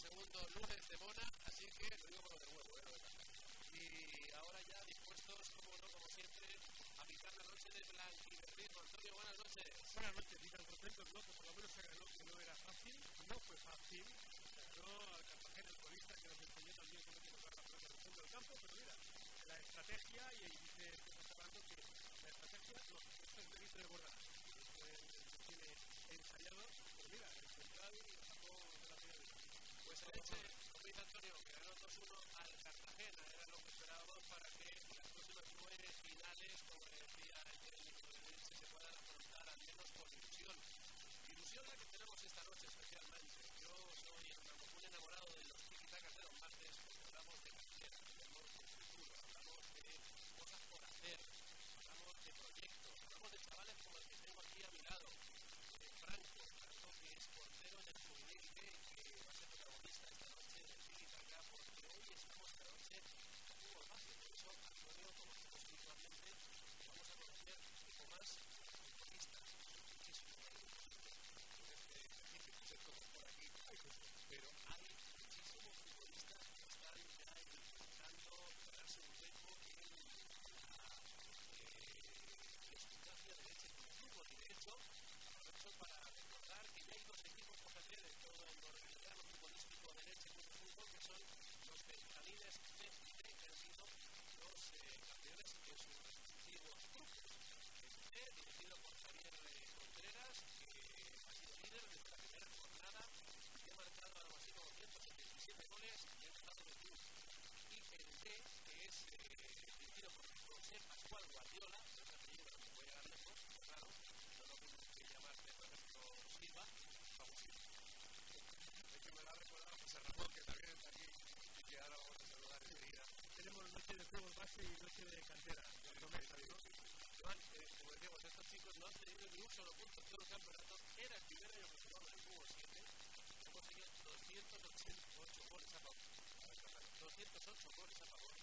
segundo lunes de Mona, así que lo digo con lo del huevo, ¿eh? Y ahora ya dispuestos, como no, como siempre, a picar la noche de blanquiberrismo. Antonio, buenas noches. Buenas noches, y tan ¿no? Pues por lo menos se ganó, que no era fácil, no fue fácil. Se ganó al Cartagena, el colista, que nos enseñó también cómo colocar la pelota en el del campo, pero mira, la estrategia, y ahí dice Estefan que la estrategia, no, esto es de Bordas. se eche Luis que ganó 2-1 al 208 goles a favor.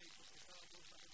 Gracias.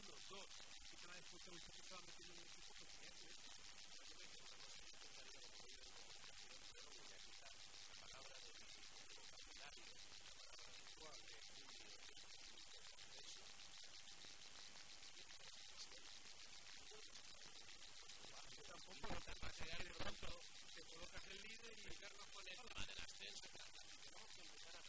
1, 2, sistema de expulsión que estaba metiendo en el equipo que tenía que ver. La palabra de la palabra de de eso. Yo tampoco, de el líder y el carro con el tema del ascenso. Tenemos que empezar a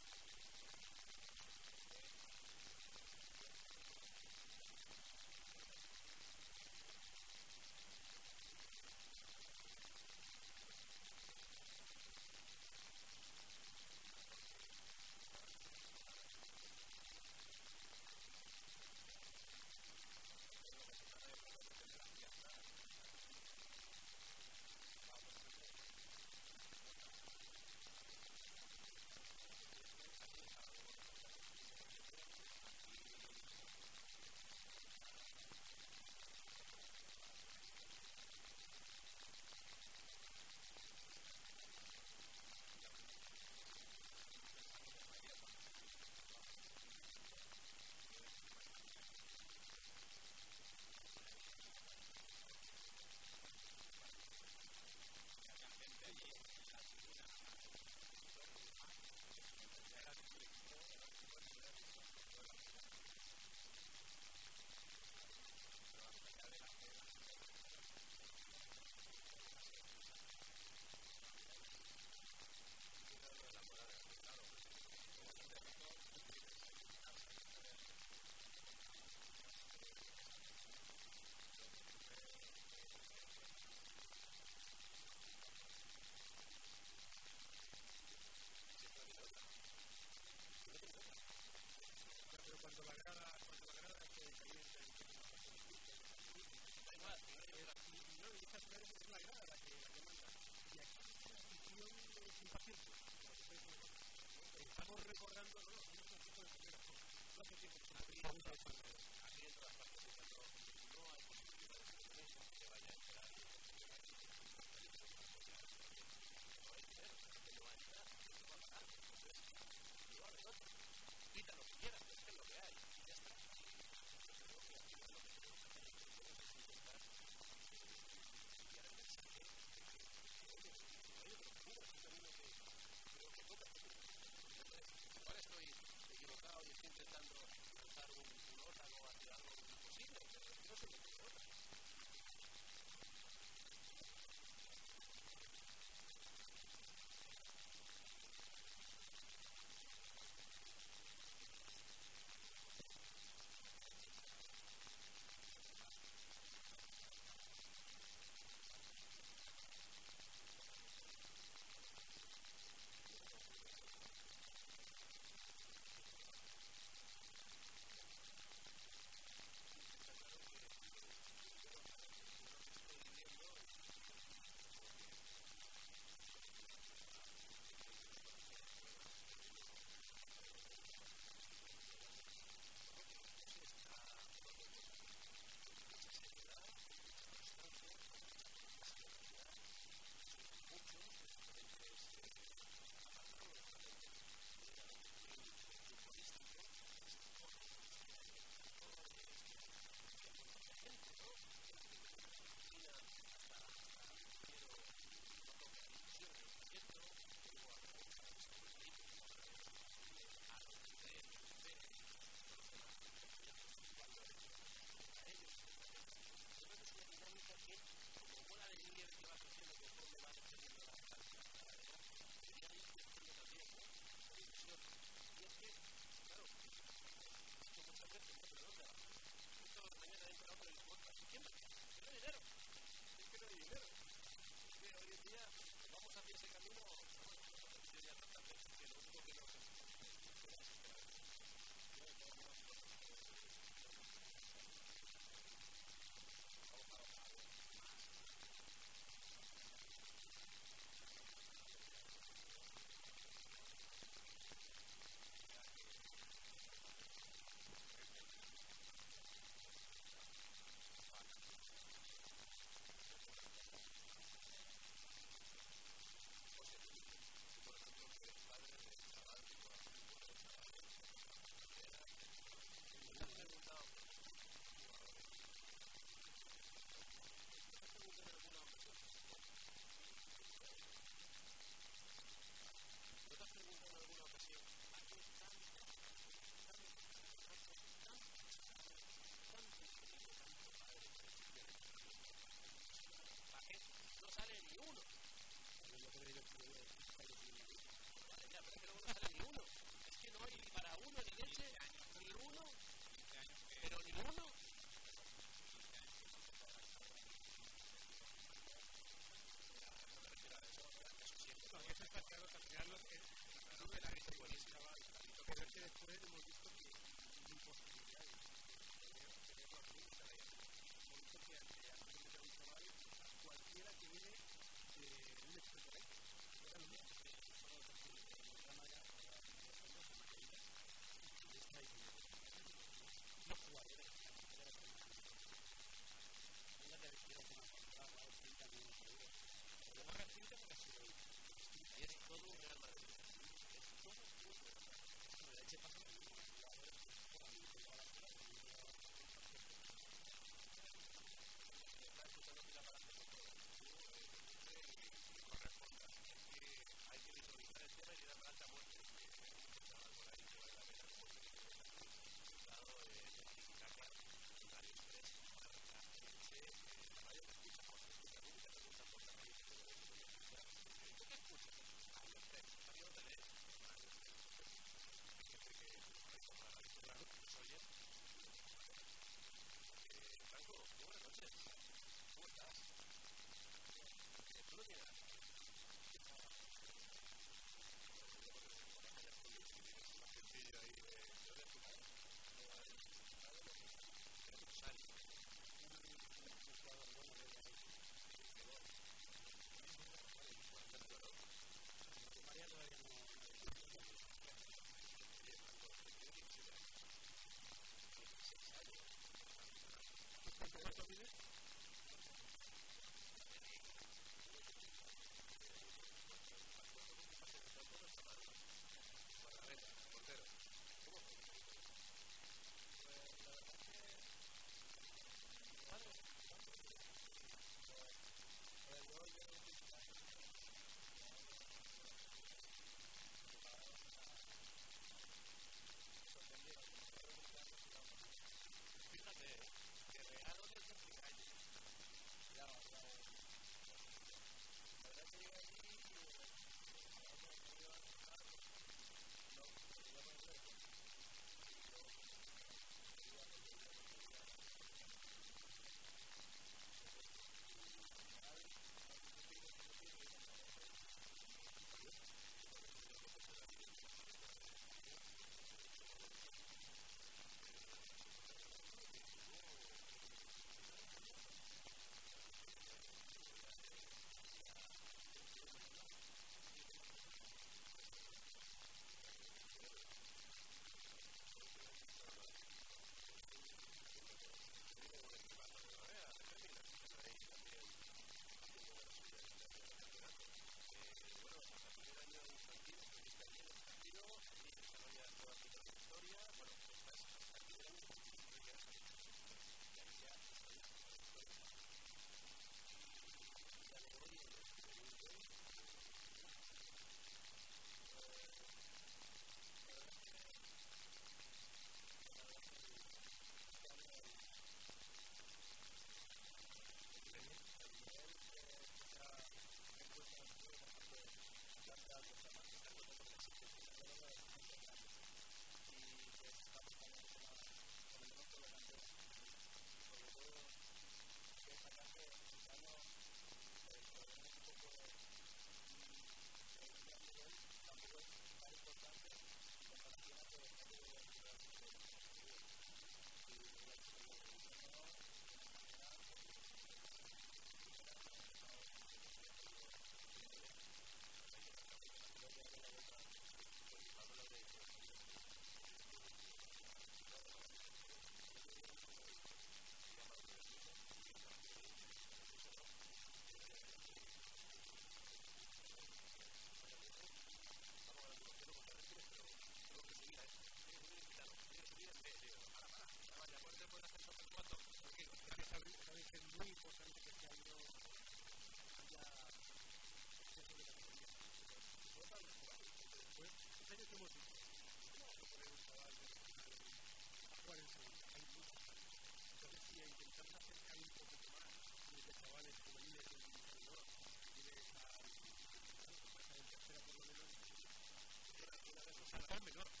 time is up.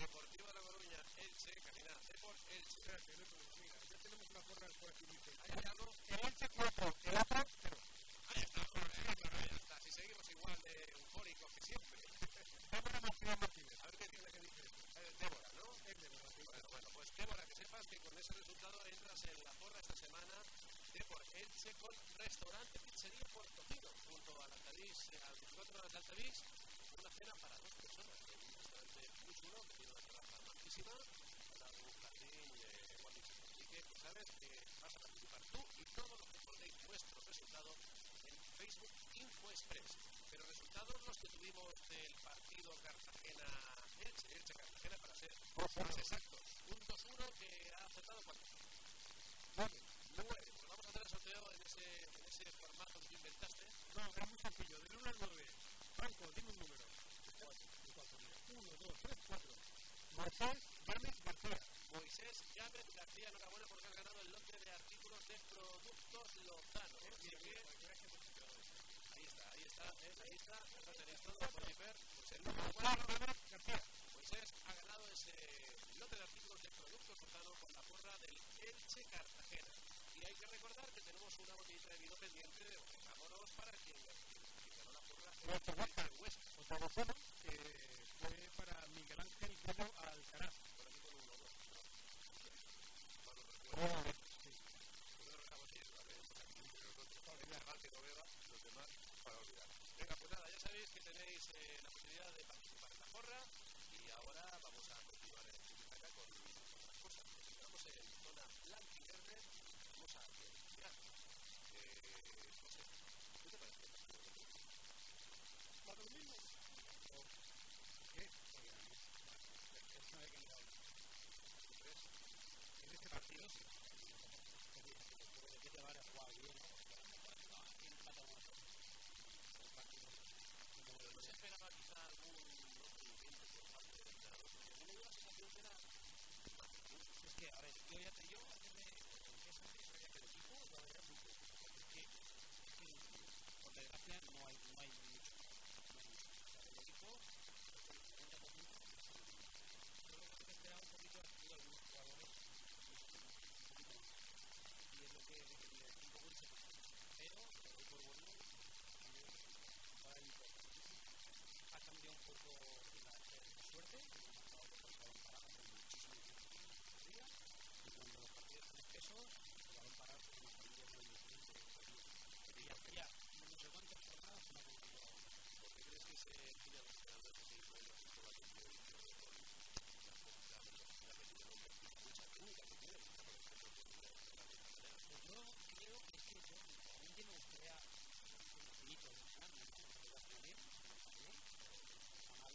Deportivo de la Coruña, Elche, Calidad, Deport, Elche. Espérate, no mira, ya tenemos una porra por aquí cerca. ¿Hay algo? El Elche 4, el otro 0. Ahí está, ahí está. Si seguimos igual de eufóricos que siempre. Débora Martínez Martínez. A ver qué tiene que decir. Eh, Débora, ¿no? Es Débora. Bueno, bueno, pues Débora, que sepas que con ese resultado entras en la porra esta semana de por Elche con restaurante pizzería Portofino, junto al Altavís, eh, al 24 horas de Altavís, una cena para dos personas. Muy chulo, que tiene una terraza majísima, con un jardín guapísimo. Así que pues, sabes que vas a participar tú y todos los que ponéis vuestro resultado en Facebook InfoExpress. Pero resultados los que tuvimos del partido Cartagena-Elche, Elche-Cartagena para ser más exactos. Un 2-1 que ha aceptado cuánto? Nueve. Nueve. Pues vamos a hacer el sorteo en ese, en ese formato que tú inventaste. No, era muy sencillo, del 1 al 9. Franco, dime un número. 1, 2, 3, 4. Moisés Gámez García. Moisés Gámez García, enhorabuena porque has ganado el lote de artículos de productos Lozano. Así que ahí está, ahí está, ¿eh? ahí está, lo tenéis todo por ahí ver. Pues el número Juan cuatro, Gámez García. Moisés ha ganado ese lote de artículos de productos Lozano con la porra del Elche Cartagena. Y hay que recordar que tenemos una botellita de vino pendiente de Vámonos para quien, ganó la porra. Otra docena que fue para Miguel Ángel Bello Alcaraz. Por aquí con uno, dos, no. No lo recuerdo. Oh. Venga, pues nada, ya sabéis que tenéis eh, la posibilidad de participar en la porra y ahora vamos a continuar en acá con otras cosas. Estamos en zona blanca y verde, vamos a. Eh, no sé, ¿qué te parece? ¿Para lo mismo? ¿O qué? Oiga, es una vez que no ¿Tú crees? en este partido sí. De que vaya a jugar bien. El. Es de no hay, no hay mucho. No hay mucho. O sea, el equipo, el 50%, yo creo que te esperaba un poquito de algunos jugadores, un poquito más. Y es lo que me quería decir, un poco insatisfecho. Pero, por ha cambiado un poco la, suerte, hemos estado con el parado con y cuando los partidos son espesos, el balón salió muy bien de hacía no sé cuántas jornadas no ha conseguido ¿Por qué crees que se pide a los hizo en los la atención con la poca velocidad que tienen y mucha técnica que tienen? Por ejemplo, que tienen la de esta manera. Pues yo creo que es que yo realmente me gustaría un infinito de ganar, ¿no? Que lo hace bien, que lo hace bien, está mal,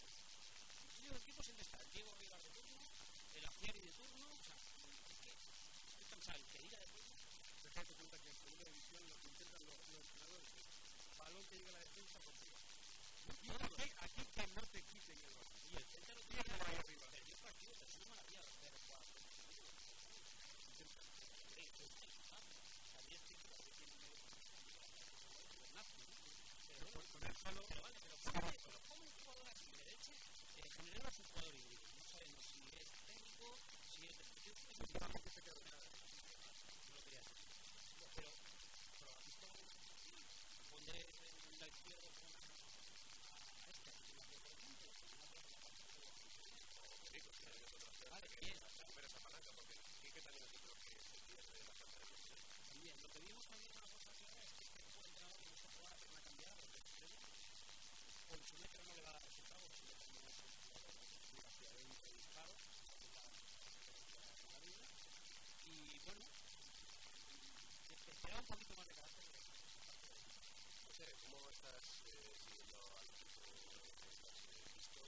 equipos. Muchísimos equipos que está Diego Rivas de turno, el Aciari de turno, o sea, es que estoy cansado, el que diga de turno. Cuenta que en segunda división lo que intentan los, los entrenadores es balón que llega a la defensa contigo. Y aquí, aquí que no te quiten el balón. Y el centro lo tiene ahí arriba. El pero es una maravilla con el palo, pero vale, pero general. No sabemos si es técnico, si es que se nada. No lo. Pero, pero has visto, pondré en la izquierda esta, que ejemplo, Vale, porque también otro que se pierde la falta de que también una cosa clara es que este fue entrenador que no se juega hacer una cambiada porque con su metro no le va a dar resultados si le ponemos una capacidad de un disparo y bueno esperaba un poquito más de carácter no sé cómo estás eh, siguiendo al equipo que has visto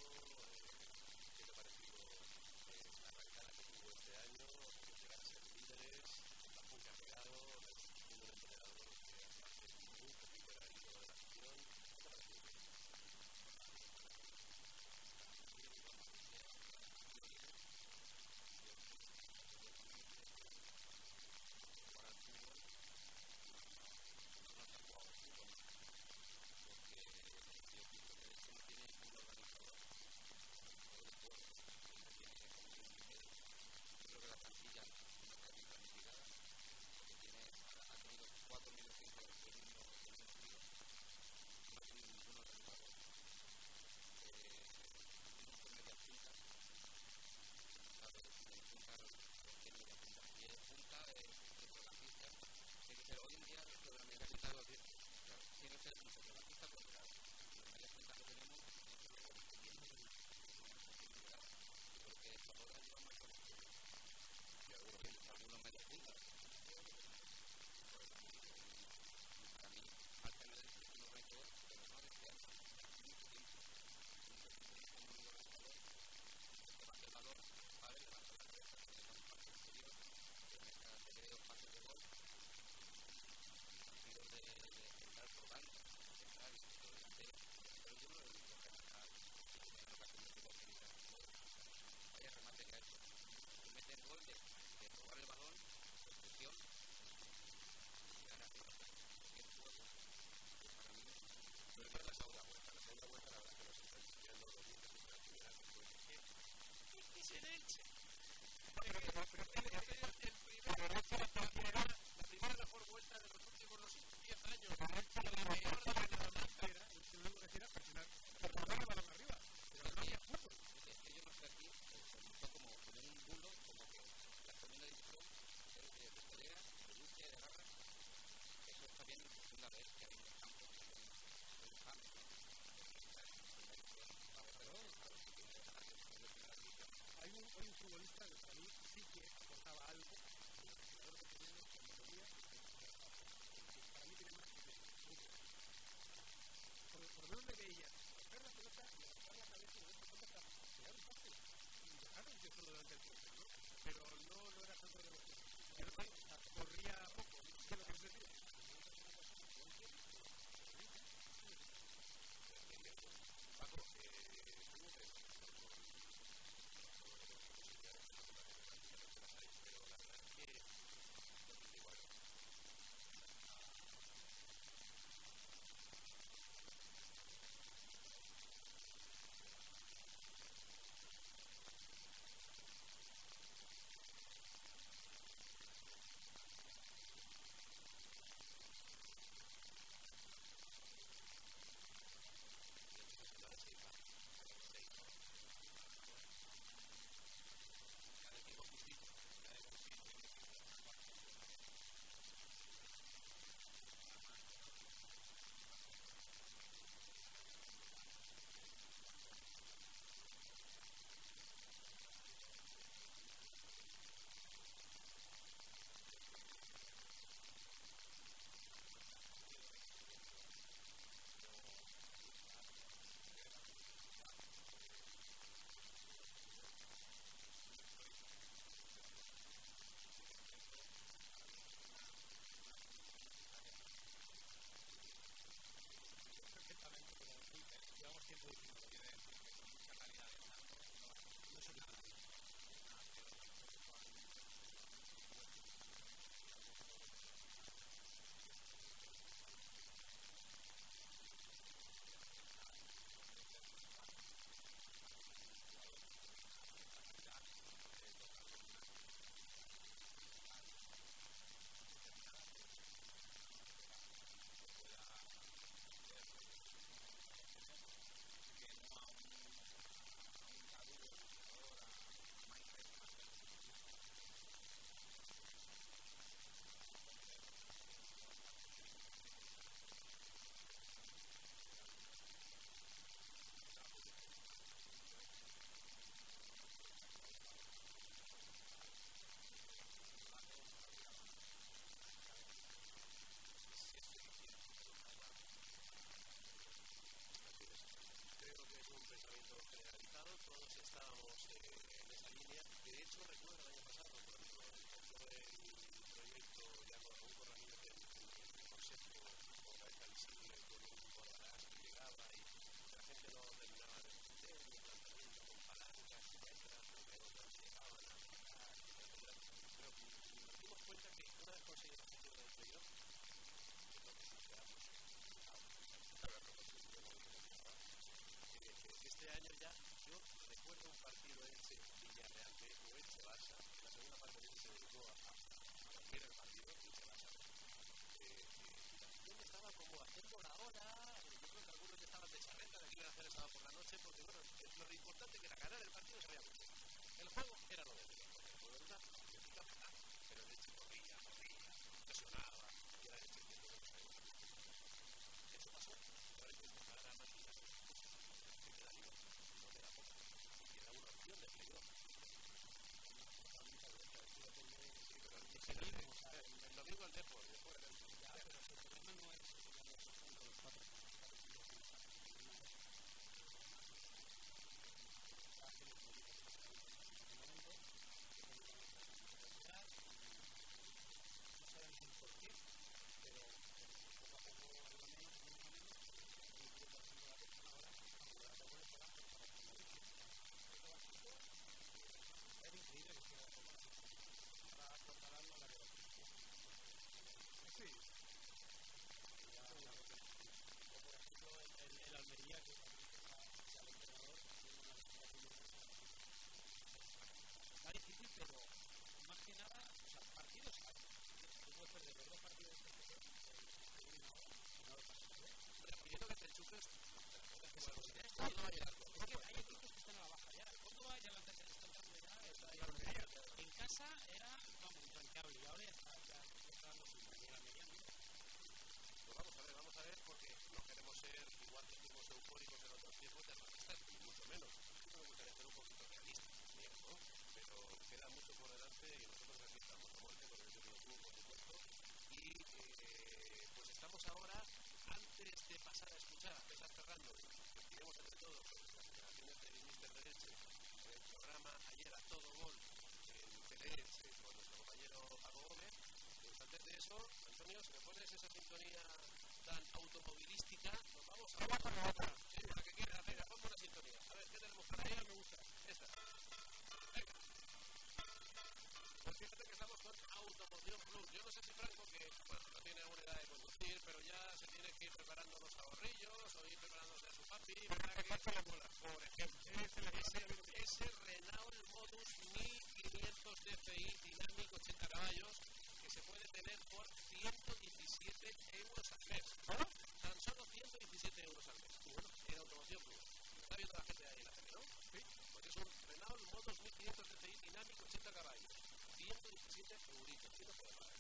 qué te ha parecido eh, la arrancada que tuvo este año llegar a ser líderes la que ha pegado la institución del entrenador que hace muy poquito era el ídolo de la afición ¿qué te ha parecido? creo que la plantilla no está bien planificada porque tiene, ha tenido cuatro minutos de mismo de mismos tiros no ha tenido ninguno renovado eh, tenemos con media punta claro, en punta tiene media punta y el punta es centrocampista tiene que ser hoy en día dentro de la media punta claro, tiene que ser un centrocampista porque claro, los medias puntas que tenemos no se lo bien porque ahora lleva más y algunos, algunos medios puntas. Para mí, falta en el último récord, pero no de este año, mucho tiempo. Mucho tiempo como un lanzador, que baje el valor, vale, levanta la cabeza, que tenga un pase exterior, que meta, que dé dos pases de gol. Partidos de, de central por banda, central y todo delantero, pero yo no lo he visto relajar, que tiene ocasión de gol, que diga, vaya remate que ha hecho. Se mete el gol de de robar el balón, construcción, y ganar cualquier juego. Para mí, no es la segunda vuelta. La segunda vuelta, la verdad, que nos están tirando los dientes y la primera después de que. Es Elche Villarreal o Elche Barça. La segunda parte de se dedicó a, a, a el partido Elche Barça. Eh, estaba como haciendo la hora. Yo creo que algunos ya estaban de charreta de que iban a hacer el sábado por la noche, porque bueno, lo importante que era ganar el partido se había. El juego era lo de menos, porque el juego era una auténtica fatal. Pero el Elche corría, corría, presionaba, y era el Elche que no lo sabía. Eso pasó. Ahora hay que empezar a maquillar que queda libre, no queda poco. Y era una opción de peligro. Sí, pero el, el, el domingo el no es con los cuatro. No sabemos por qué, pero poco a poco algo menos, menos, menos, y yo por ejemplo la persona ahora, cuando la toco le pega, pues para que no es increíble que sea para controlarlo la verdad. Sí, O por ejemplo el, el, el Almería que también está está el entrenador tiene una legislación está difícil pero más que nada o sea partidos hay tú puedes perder los dos partidos que te vienen ahora y no lo pasas Hombre, pidiendo que te enchufes. no, no hay algo es que hay equipos que están a la baja ya el Córdoba ya la tercera está entrando ya está ahí en casa era vamos infranqueable y ahora ya está ya está dando su y el Almería no Pues vamos a ver, vamos a ver, porque no queremos ser igual que fuimos eufóricos en otros tiempos de realistas, ni mucho menos. Siempre me gustaría ser un poquito realistas también, ¿no? Pero queda mucho por delante y nosotros aquí estamos a muerte con el Club Club, por supuesto. Y eh, ahora, antes de pasar a escuchar a César Ferrando, que tenemos entre todos las generaciones de Mister de Leche, el programa ayer a todo gol en Teleelche con nuestro compañero Paco Gómez. Pues antes de eso, Antonio, si me pones esa sintonía tan automovilística, nos vamos a... Vamos con la otra. Sí, la que quieras, venga, ponme una sintonía. A ver, ¿qué tenemos por ahí? Me gusta. Esta. Pues fíjate que estamos con Automoción Plus. Yo no sé si Franco, que bueno, no tiene aún edad de conducir, pero ya se tiene que ir preparando los ahorrillos o ir preparándose a su papi para que... Por ejemplo, ese, ese Renault Modus 1500 DCI dinámico 80 caballos que se puede tener por 117 euros al mes. Tan solo 117 euros al mes. Bueno, en Automoción Plus. Está viendo la gente ahí la tele, ¿no? Sí. Pues es un Renault Modus 1500 DCI dinámico 80 caballos. 117 euritos. ¿Quién lo puede pagar?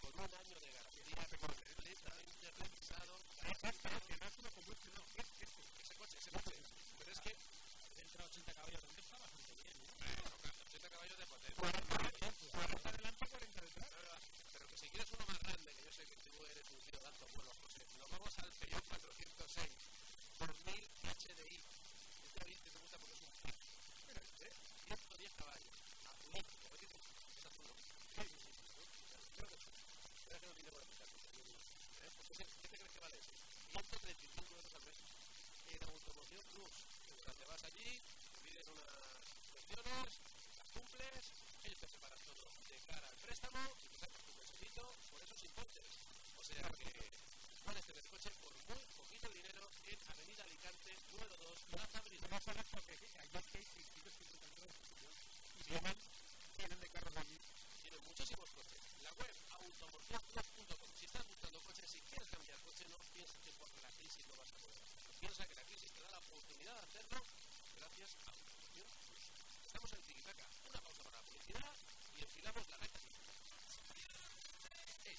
Con un año de garantía completamente revisado. que no es una combustión, no, es que Ese coche, ese coche. Pero es que entra 80 caballos donde está bastante bien ¿no? Bueno, claro, 80 caballos de potencia. 40 adelante, 40 detrás. Pero que si quieres uno más grande, que yo sé que tú eres un tío de alto vuelo, José, nos vamos al Peugeot 406 por 1000 HDI. Este que te gusta porque es un Jeep. Mira, ¿eh? 110 caballos. Azulito, ¿te ves que es azul? no? Sí, sí, sí. Creo que sí. Espera que no tiene por aplicar. ¿qué, ¿Qué te crees que vale eso? 135 euros al mes. En Automoción Plus. O sea, te vas allí, pides unas cuestiones, las cumples, ellos te preparan todo de cara al préstamo y te sacas tu mesecito por esos importes. O sea que puedes tener coche por muy poquito dinero en Avenida Alicante, número 2, Plaza Brito. No sabes porque allá que 650 euros y vienen, vienen de carros de allí. Tienen muchísimos coches. La web automocionplus.com. Si estás buscando coches, si quieres cambiar coche, no pienses que por la crisis no vas a poder hacerlo. Piensa que la crisis te da la oportunidad de hacerlo gracias a Automoción Plus. Estamos en Tiquitaca. Una pausa para la publicidad y enfilamos la recta final.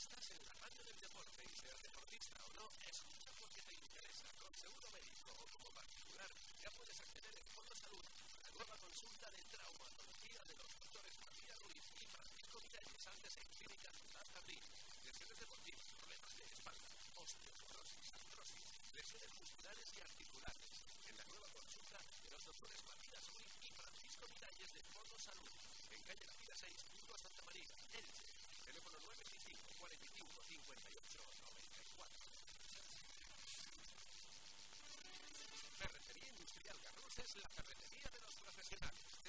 Estás en la radio del deporte y seas deportista o no, escucha porque te interesa. Con seguro médico o como particular, ya puedes acceder en Fondo Salud a la nueva consulta de traumatología de los doctores Matías Ruiz y Francisco Miralles, antes en Clínica Plaza Abril. Lesiones deportivas, problemas de espalda, osteoporosis, artrosis, lesiones musculares y articulares. En la nueva consulta de los doctores Matías Ruiz y Francisco Miralles de Fondo Salud. En calle La Vida 6, Burgos Santa María, Elche. Teléfono 925 45 58 94. Ferretería Industrial Garros es la ferretería de los profesionales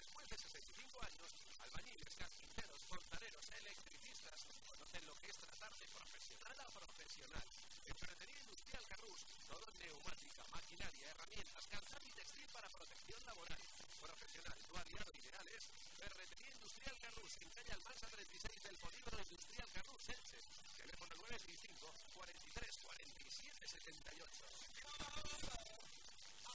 usuarios, albañiles, carpinteros, fontaneros, electricistas, conocen lo que es tratar de profesional a profesional. Ferretería Industrial Carrús, todo neumática, maquinaria, herramientas, calzado y textil para protección laboral. Profesional, tu aliado ideal Ferretería Industrial Carrús, en calle Almansa 36 del polígono Industrial Carrús, Elche. Teléfono 965 43 47 78.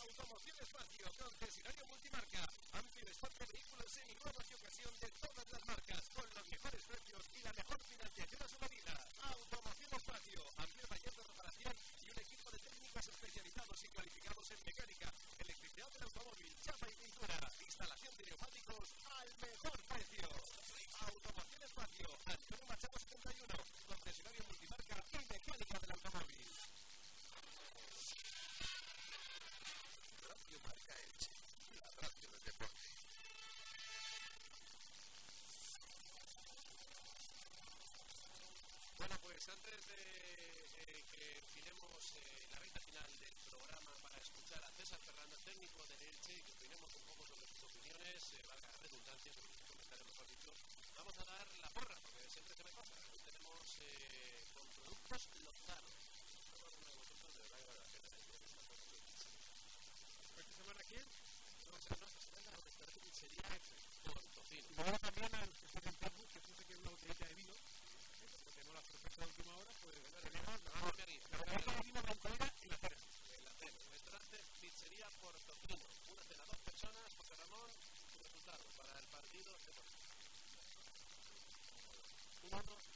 Automociones Patio, concesionario multimarca, amplio stock de vehículos en nuevas y ocasión de todas las marcas, con los mejores precios y la mejor financiación a su medida. Automoción Espacio, amplio taller de reparación y un equipo de técnicos especializados y cualificados en mecánica, electricidad del automóvil, chapa y pintura Bueno, pues antes de que finemos eh, la venta final del programa para escuchar a César Fernández, técnico de Elche, que opinemos un poco sobre sus opiniones, eh, valga la redundancia, sobre dicho, vamos a dar la porra, porque siempre se me pasa. Tenemos eh, con productos lozanos. ¿Esta semana quién? No, esta semana la también esta última hora, pues tenemos la vamos La verdad que la vamos en la cena. En la cena. Restaurante Pizzería Portofino. Una cena, dos personas, José Ramón, resultado para el partido de Porto. Un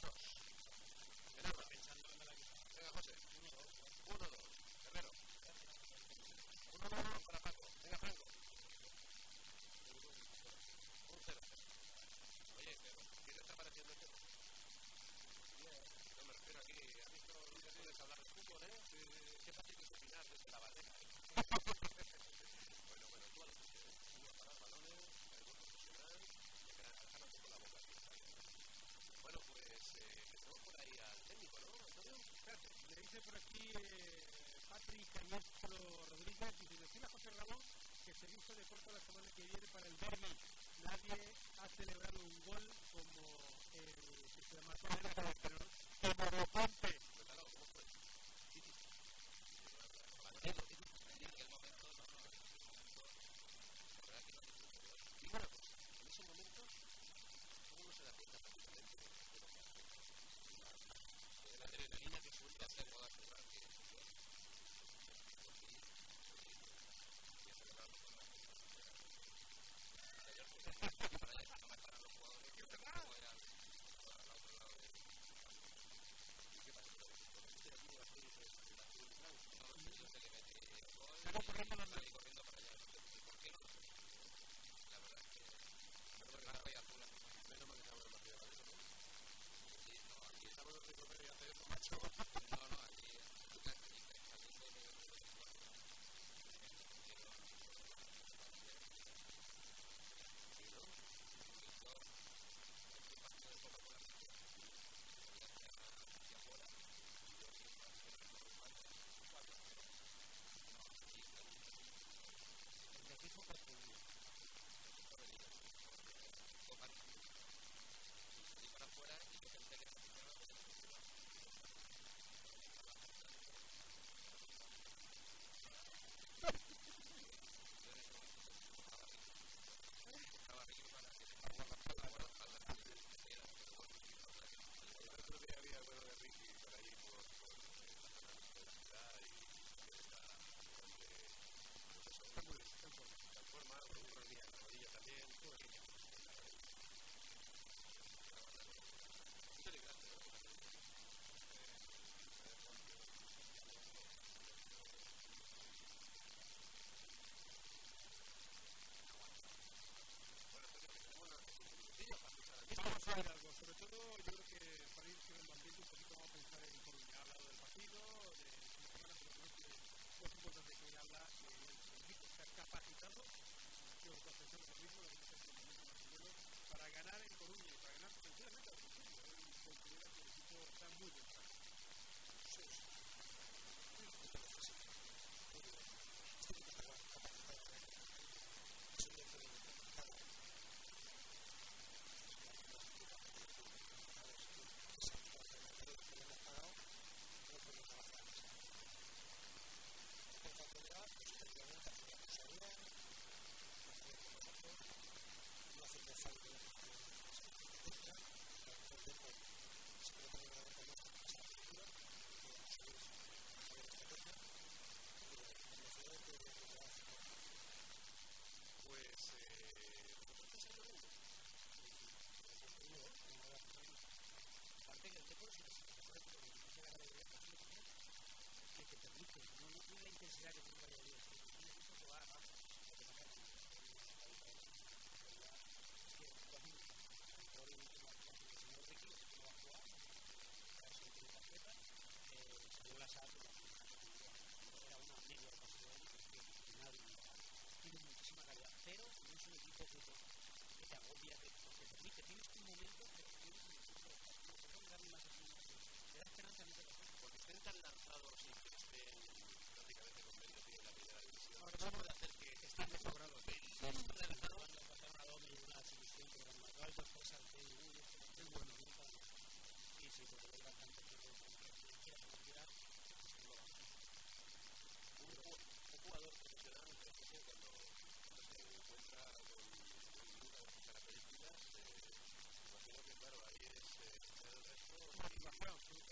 my house.